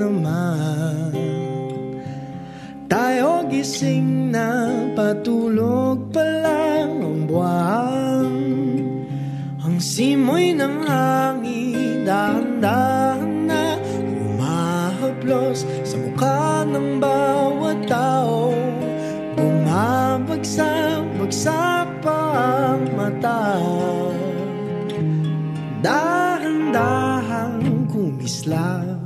naman. Tayo gising na patulog pa lang ang buwan. Ang simoy ng hangin dahan-dahan na Umahaplos sa mukha ng bawat tao. Bumabagsak-bagsak pa ang mata. Dahan-dahang kumislap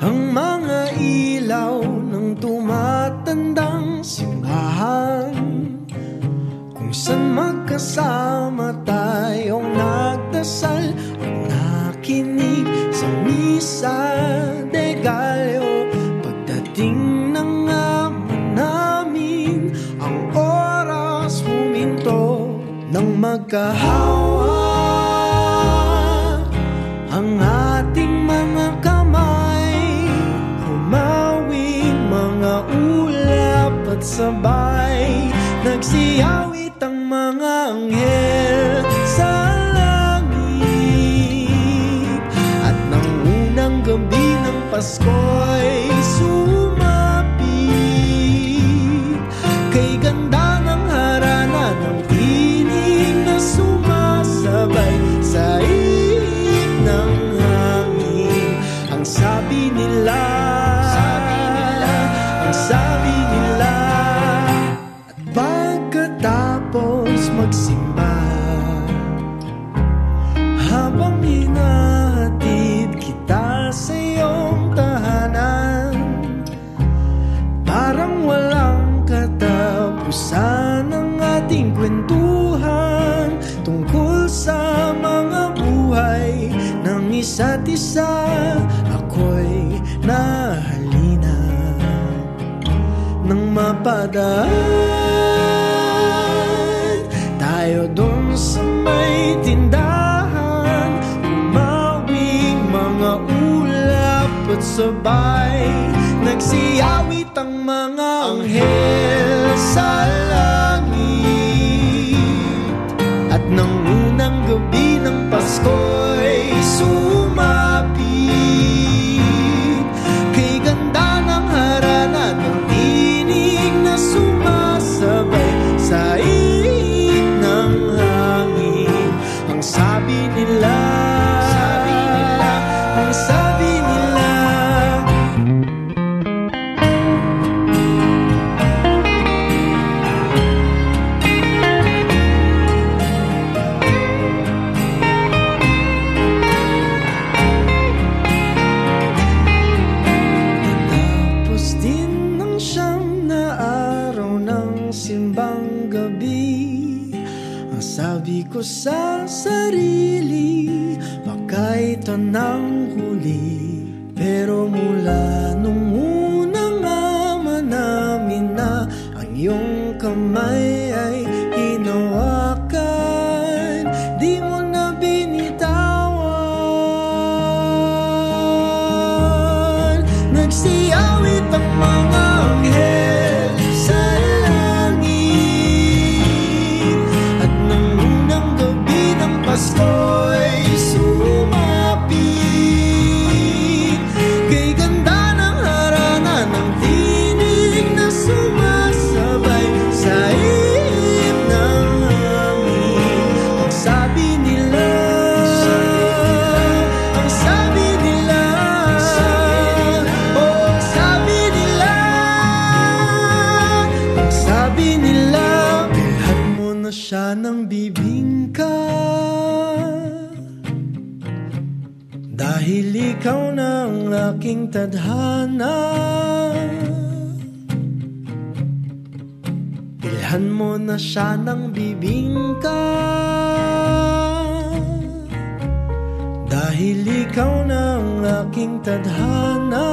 Ang mga ilaw ng tumatandang simbahan. Kung saan magkasama tayong nagdasal At nakinig sa misa de Gallo. Pagdating ng ama namin Ang oras huminto ng magkahawa at sabay Nagsiyawit ang mga anghel sa langit. At nang unang gabi ng Pasko'y sumapit. Kay ganda ng harana ng tinig na sumasabay Sa ihip ng hangin. Ang sabi nila Ang sabi katapusan ang ating kwentuhan Tungkol sa mga buhay ng isa't isa? Ako'y nahalina Nang mapadaan. Tayo dun sa may tindahan Umawing mga ulap at sabay. Nagsiyawit ang mga anghel. Sa ng simbang gabi. Ang sabi ko sa sarili Baka ito nang huli. Pero mula nung unang ama namin na Ang iyong kamay Dahil ikaw ang aking tadhana. Bilhan mo na siya ng bibingka. Dahil ikaw ang aking tadhana